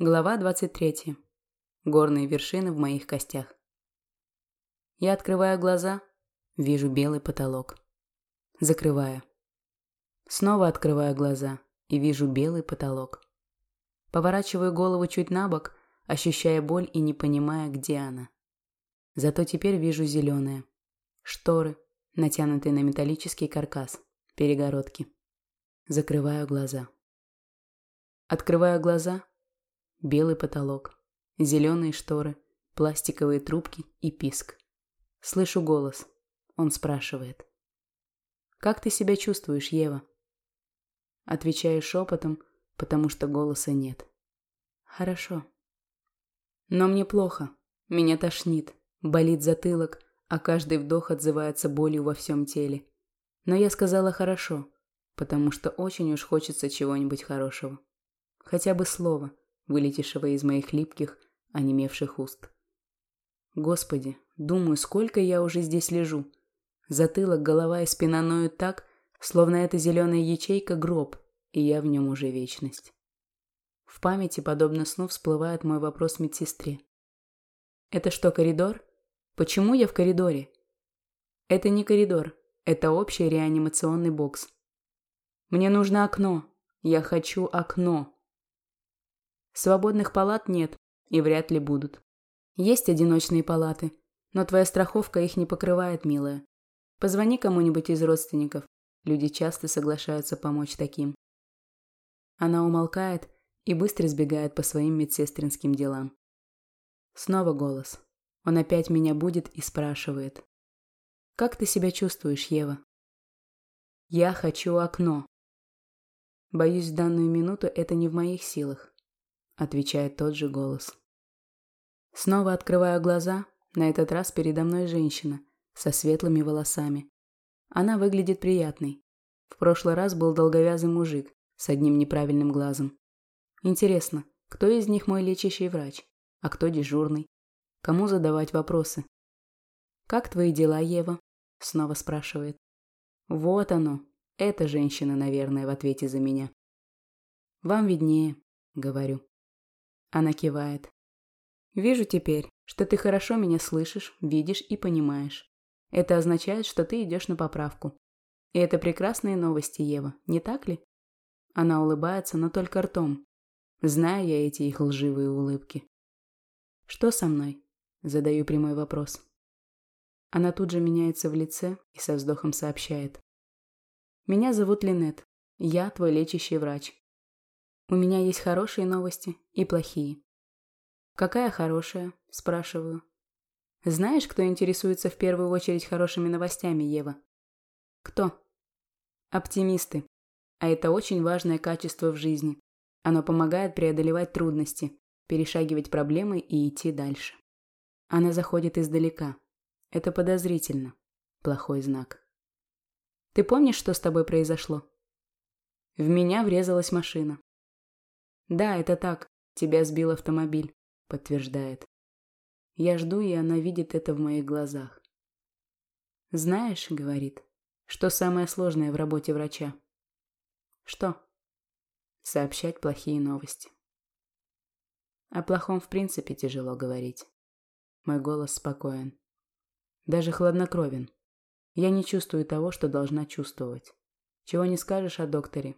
Глава 23. Горные вершины в моих костях. Я открываю глаза, вижу белый потолок. Закрываю. Снова открываю глаза и вижу белый потолок. Поворачиваю голову чуть на бок, ощущая боль и не понимая, где она. Зато теперь вижу зеленое. Шторы, натянутые на металлический каркас, перегородки. Закрываю глаза. Открываю глаза Белый потолок, зеленые шторы, пластиковые трубки и писк. Слышу голос. Он спрашивает. «Как ты себя чувствуешь, Ева?» Отвечаю шепотом, потому что голоса нет. «Хорошо». Но мне плохо. Меня тошнит. Болит затылок, а каждый вдох отзывается болью во всем теле. Но я сказала «хорошо», потому что очень уж хочется чего-нибудь хорошего. Хотя бы слово – вылетевшего из моих липких, онемевших уст. Господи, думаю, сколько я уже здесь лежу. Затылок, голова и спина ноют так, словно эта зеленая ячейка – гроб, и я в нем уже вечность. В памяти, подобно сну, всплывает мой вопрос медсестре. «Это что, коридор? Почему я в коридоре?» «Это не коридор, это общий реанимационный бокс. Мне нужно окно. Я хочу окно. Свободных палат нет и вряд ли будут. Есть одиночные палаты, но твоя страховка их не покрывает, милая. Позвони кому-нибудь из родственников. Люди часто соглашаются помочь таким. Она умолкает и быстро сбегает по своим медсестринским делам. Снова голос. Он опять меня будет и спрашивает. «Как ты себя чувствуешь, Ева?» «Я хочу окно». Боюсь, в данную минуту это не в моих силах отвечает тот же голос. Снова открываю глаза, на этот раз передо мной женщина со светлыми волосами. Она выглядит приятной. В прошлый раз был долговязый мужик с одним неправильным глазом. Интересно, кто из них мой лечащий врач, а кто дежурный? Кому задавать вопросы? «Как твои дела, Ева?» – снова спрашивает. «Вот оно. Эта женщина, наверное, в ответе за меня». «Вам виднее», – говорю. Она кивает. «Вижу теперь, что ты хорошо меня слышишь, видишь и понимаешь. Это означает, что ты идешь на поправку. И это прекрасные новости, Ева, не так ли?» Она улыбается, но только ртом. Знаю я эти их лживые улыбки. «Что со мной?» Задаю прямой вопрос. Она тут же меняется в лице и со вздохом сообщает. «Меня зовут Линет. Я твой лечащий врач. У меня есть хорошие новости и плохие. Какая хорошая? Спрашиваю. Знаешь, кто интересуется в первую очередь хорошими новостями, Ева? Кто? Оптимисты. А это очень важное качество в жизни. Оно помогает преодолевать трудности, перешагивать проблемы и идти дальше. Она заходит издалека. Это подозрительно. Плохой знак. Ты помнишь, что с тобой произошло? В меня врезалась машина. «Да, это так. Тебя сбил автомобиль», – подтверждает. Я жду, и она видит это в моих глазах. «Знаешь», – говорит, – «что самое сложное в работе врача?» «Что?» «Сообщать плохие новости». О плохом в принципе тяжело говорить. Мой голос спокоен. Даже хладнокровен. Я не чувствую того, что должна чувствовать. Чего не скажешь о докторе.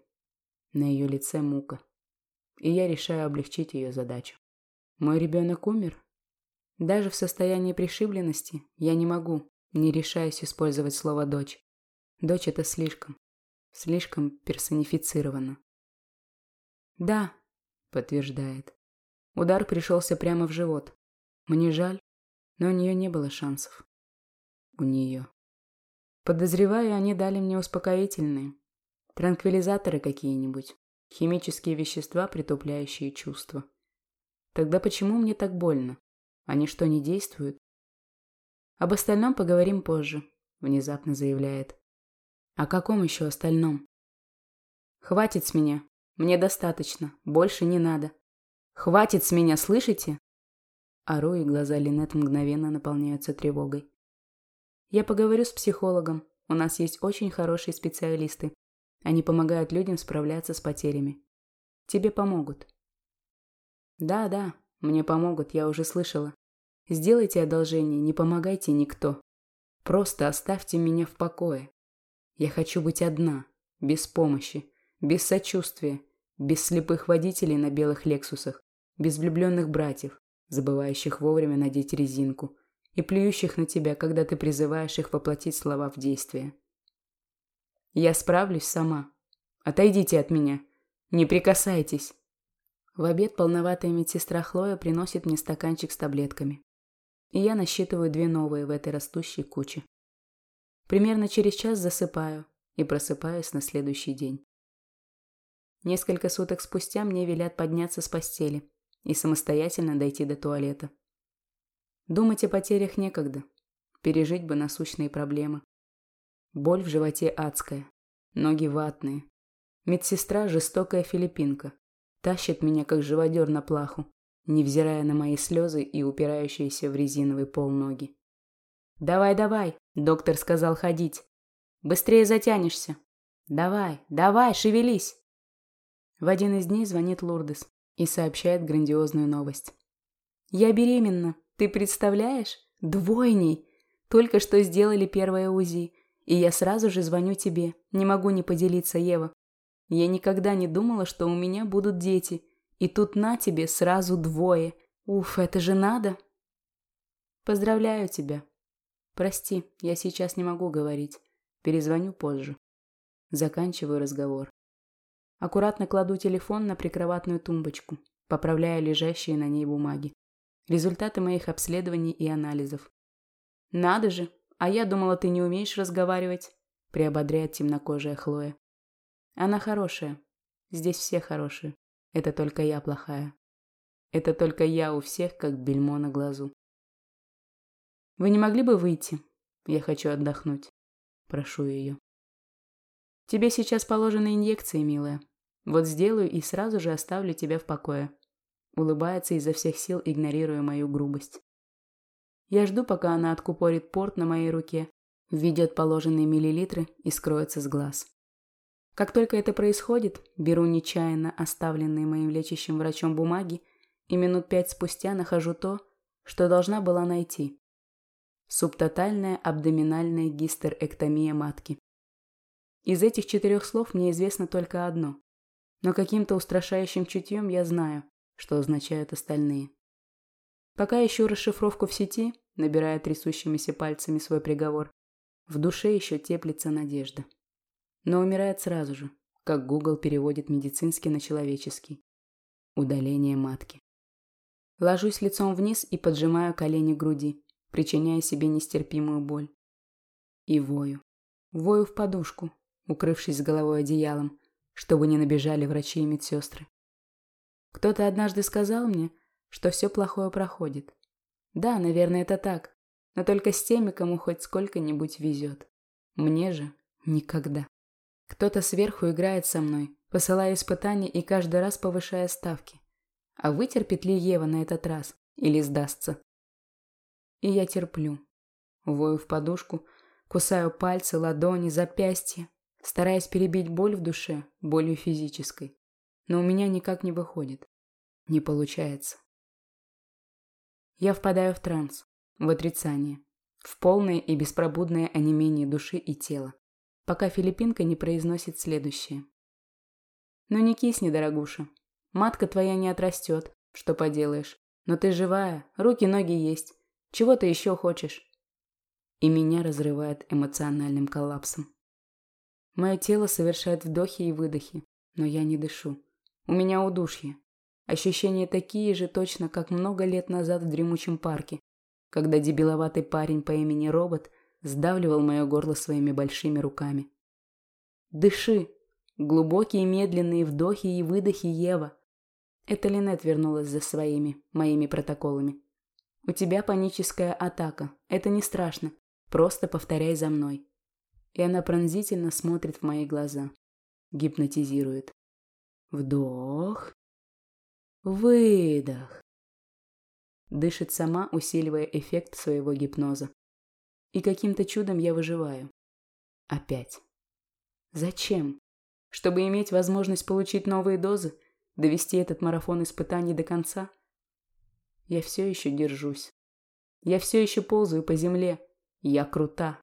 На ее лице мука и я решаю облегчить ее задачу. Мой ребенок умер? Даже в состоянии пришибленности я не могу, не решаюсь использовать слово «дочь». Дочь – это слишком, слишком персонифицировано. «Да», – подтверждает. Удар пришелся прямо в живот. Мне жаль, но у нее не было шансов. У нее. Подозреваю, они дали мне успокоительные. Транквилизаторы какие-нибудь. Химические вещества, притупляющие чувства. Тогда почему мне так больно? Они что, не действуют? Об остальном поговорим позже, внезапно заявляет. О каком еще остальном? Хватит с меня. Мне достаточно. Больше не надо. Хватит с меня, слышите? Ору, и глаза Линет мгновенно наполняются тревогой. Я поговорю с психологом. У нас есть очень хорошие специалисты. Они помогают людям справляться с потерями. Тебе помогут. Да-да, мне помогут, я уже слышала. Сделайте одолжение, не помогайте никто. Просто оставьте меня в покое. Я хочу быть одна, без помощи, без сочувствия, без слепых водителей на белых лексусах, без влюбленных братьев, забывающих вовремя надеть резинку и плюющих на тебя, когда ты призываешь их воплотить слова в действие. Я справлюсь сама. Отойдите от меня. Не прикасайтесь. В обед полноватая медсестра Хлоя приносит мне стаканчик с таблетками. И я насчитываю две новые в этой растущей куче. Примерно через час засыпаю и просыпаюсь на следующий день. Несколько суток спустя мне велят подняться с постели и самостоятельно дойти до туалета. Думать о потерях некогда. Пережить бы насущные проблемы. Боль в животе адская. Ноги ватные. Медсестра – жестокая филиппинка. Тащит меня, как живодер на плаху, невзирая на мои слезы и упирающиеся в резиновый пол ноги. «Давай, давай!» – доктор сказал ходить. «Быстрее затянешься!» «Давай, давай, шевелись!» В один из дней звонит Лурдес и сообщает грандиозную новость. «Я беременна, ты представляешь? Двойней! Только что сделали первое УЗИ, и я сразу же звоню тебе, не могу не поделиться, Ева. Я никогда не думала, что у меня будут дети, и тут на тебе сразу двое. Уф, это же надо!» «Поздравляю тебя!» «Прости, я сейчас не могу говорить. Перезвоню позже». Заканчиваю разговор. Аккуратно кладу телефон на прикроватную тумбочку, поправляя лежащие на ней бумаги. Результаты моих обследований и анализов. «Надо же! А я думала, ты не умеешь разговаривать», – приободряет темнокожая Хлоя. «Она хорошая. Здесь все хорошие. Это только я плохая. Это только я у всех, как бельмо на глазу. Вы не могли бы выйти? Я хочу отдохнуть. Прошу ее. Тебе сейчас положены инъекции, милая. Вот сделаю и сразу же оставлю тебя в покое. Улыбается изо всех сил, игнорируя мою грубость. Я жду, пока она откупорит порт на моей руке, введет положенные миллилитры и скроется с глаз. Как только это происходит, беру нечаянно оставленные моим лечащим врачом бумаги и минут пять спустя нахожу то, что должна была найти. Субтотальная абдоминальная гистерэктомия матки. Из этих четырех слов мне известно только одно но каким-то устрашающим чутьем я знаю, что означают остальные. Пока ищу расшифровку в сети, набирая трясущимися пальцами свой приговор, в душе еще теплится надежда. Но умирает сразу же, как Google переводит медицинский на человеческий. Удаление матки. Ложусь лицом вниз и поджимаю колени к груди, причиняя себе нестерпимую боль. И вою. Вою в подушку, укрывшись головой одеялом, чтобы не набежали врачи и медсестры. Кто-то однажды сказал мне, что все плохое проходит. Да, наверное, это так, но только с теми, кому хоть сколько-нибудь везет. Мне же никогда. Кто-то сверху играет со мной, посылая испытания и каждый раз повышая ставки. А вытерпит ли Ева на этот раз или сдастся? И я терплю. Вою в подушку, кусаю пальцы, ладони, запястья, стараясь перебить боль в душе болью физической. Но у меня никак не выходит. Не получается. Я впадаю в транс, в отрицание, в полное и беспробудное онемение души и тела, пока Филиппинка не произносит следующее. «Ну не кисни, дорогуша. Матка твоя не отрастет, что поделаешь. Но ты живая, руки-ноги есть. Чего ты еще хочешь?» И меня разрывает эмоциональным коллапсом. Мое тело совершает вдохи и выдохи, но я не дышу. У меня удушье. Ощущения такие же точно, как много лет назад в дремучем парке, когда дебиловатый парень по имени Робот сдавливал мое горло своими большими руками. «Дыши!» Глубокие медленные вдохи и выдохи Ева. Это Линет вернулась за своими, моими протоколами. У тебя паническая атака. Это не страшно. Просто повторяй за мной и она пронзительно смотрит в мои глаза. Гипнотизирует. Вдох. Выдох. Дышит сама, усиливая эффект своего гипноза. И каким-то чудом я выживаю. Опять. Зачем? Чтобы иметь возможность получить новые дозы? Довести этот марафон испытаний до конца? Я все еще держусь. Я все еще ползаю по земле. Я крута.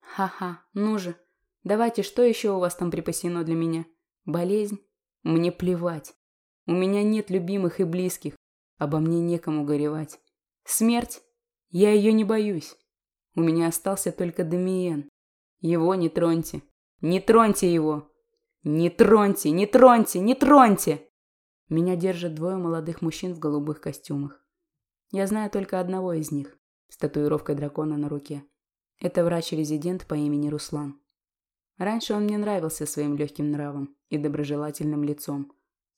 Ха-ха, ну же. Давайте, что еще у вас там припасено для меня? Болезнь? Мне плевать. У меня нет любимых и близких. Обо мне некому горевать. Смерть? Я ее не боюсь. У меня остался только Дамиен. Его не троньте. Не троньте его. Не троньте, не троньте, не троньте. Меня держат двое молодых мужчин в голубых костюмах. Я знаю только одного из них с татуировкой дракона на руке. Это врач-резидент по имени Руслан. Раньше он мне нравился своим легким нравом и доброжелательным лицом.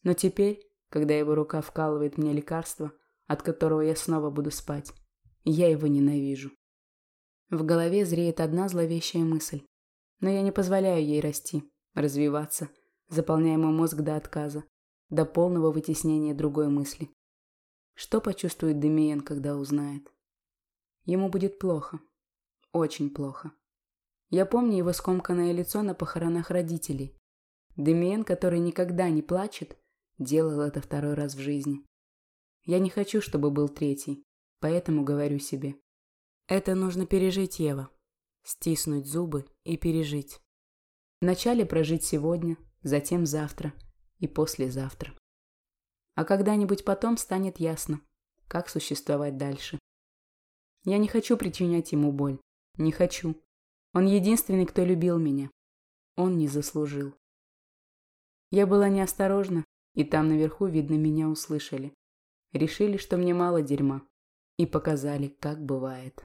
Но теперь, когда его рука вкалывает мне лекарство, от которого я снова буду спать, я его ненавижу. В голове зреет одна зловещая мысль. Но я не позволяю ей расти, развиваться, заполняя мой мозг до отказа, до полного вытеснения другой мысли. Что почувствует Демиен, когда узнает? Ему будет плохо. Очень плохо. Я помню его скомканное лицо на похоронах родителей. Демиен, который никогда не плачет, делал это второй раз в жизни. Я не хочу, чтобы был третий, поэтому говорю себе. Это нужно пережить, Ева. Стиснуть зубы и пережить. Вначале прожить сегодня, затем завтра и послезавтра. А когда-нибудь потом станет ясно, как существовать дальше. Я не хочу причинять ему боль. Не хочу. Он единственный, кто любил меня. Он не заслужил. Я была неосторожна, и там наверху, видно, меня услышали. Решили, что мне мало дерьма. И показали, как бывает.